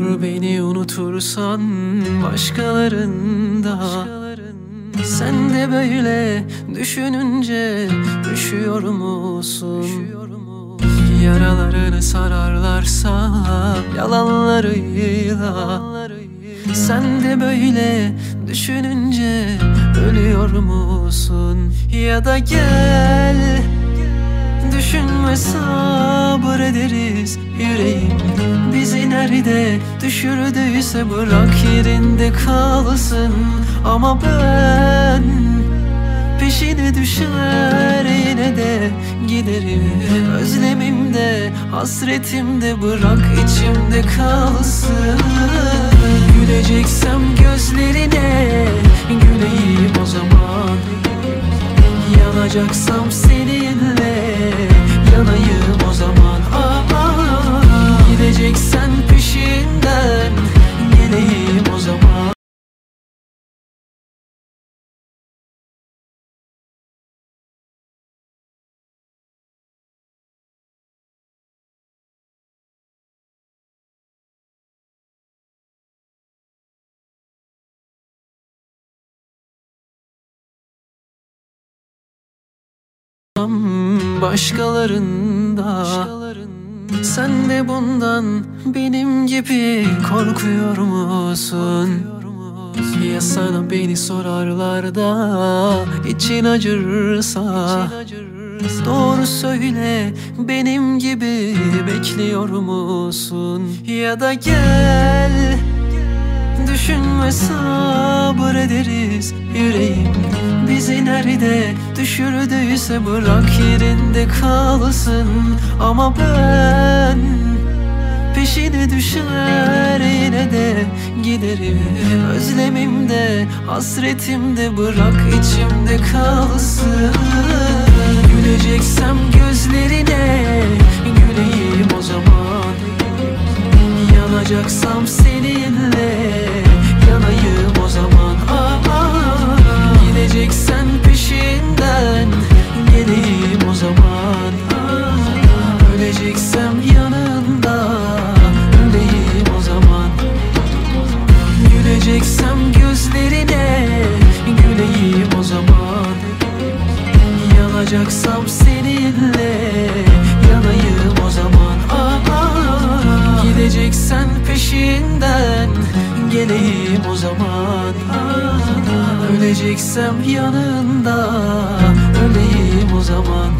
olur beni unutursan başkalarında Sen de böyle düşününce üşüyor musun? Yaralarını sararlarsa yalanlarıyla Sen de böyle düşününce ölüyor musun? Ya da gel Düşünme sabır ederiz yüreğim. Bizi nerede düşürdüyse bırak yerinde kalsın. Ama ben peşine düşer yine de giderim. Özlemimde hasretimde bırak içimde kalsın. Güleceksem gözlerine güleyim o zaman. Yanacaksam seninle başkalarında Sen de bundan benim gibi korkuyor musun? Ya sana beni sorarlar da için acırsa Doğru söyle benim gibi bekliyor musun? Ya da gel Düşünme sabır ederiz yüreğim. Bizi nerede düşürdüyse bırak yerinde kalsın. Ama ben peşine düşer yine de giderim. Özlemimde hasretimde bırak içimde kalsın. Güleceksem gözlerine güleyim o zaman. Yanacaksam seninle Yanacaksam seninle yanayım o zaman aa. Gideceksen peşinden geleyim o zaman aa, Öleceksem yanında öleyim o zaman